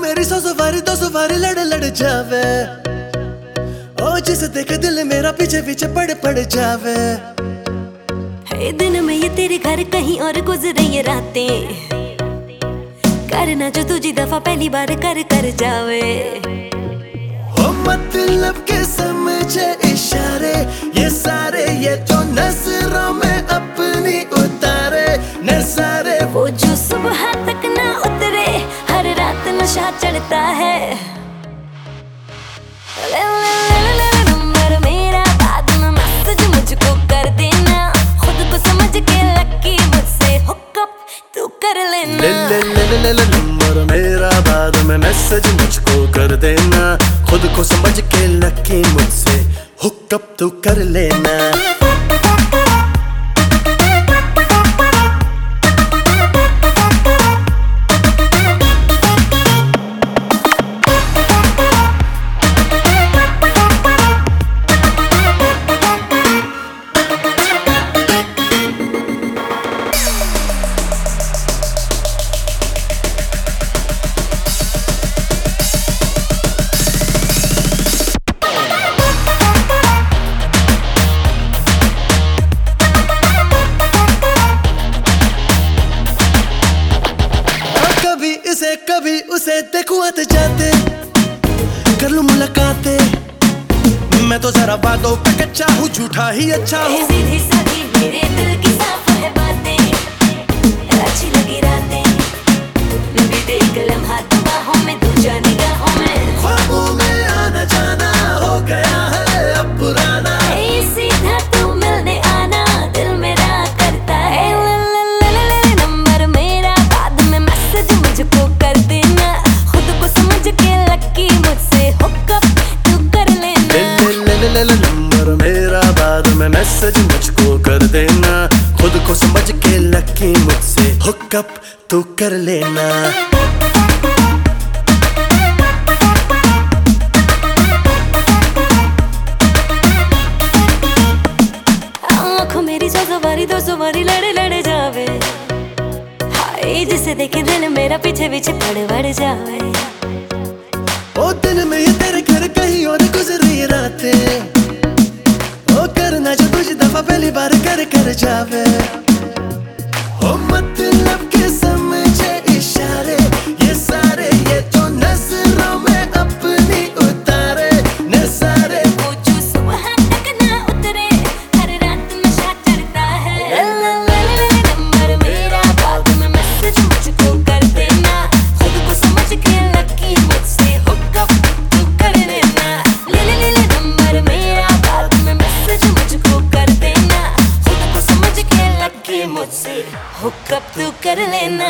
मेरी सौ सवारी, दो सवारी लड़ लड़ जावे। ओ, जिसे देखे दिल मेरा पीछे पीछे पड़ पड़ जावे। है दिन में ये तेरे घर कहीं और गुजरे ये रातें। करना जो तुझी दफ़ा पहली बार कर कर जावे। हो मतलब के समझे इशारे ये सारे ये तो नज़रों में अपनी उतारे। नजारे वो जो सुबह तक ना उतरे हर रात नशा चढ़ता है। ले ले ले। कर ले लेना ले ले ले ले ले नंबर मेरा बाद में मैसेज मुझको कर देना। खुद को समझ के लकी मुझसे। हुकअप तू कर लेना। कभी इसे, कभी उसे देखूँ जाते। कर लूँ मुलाकातें। मैं तो जरा बातों पे कच्चा हूँ, झूठा ही अच्छा हूँ। में मैसेज मुझको कर देना खुद को समझ के लकी मुझसे हुकअप तू कर लेना जिसे देखे दिल मेरा पीछे पीछे पड़ पड़ जावे पहली बार कर कर जावे। हुकअप तू कर लेना।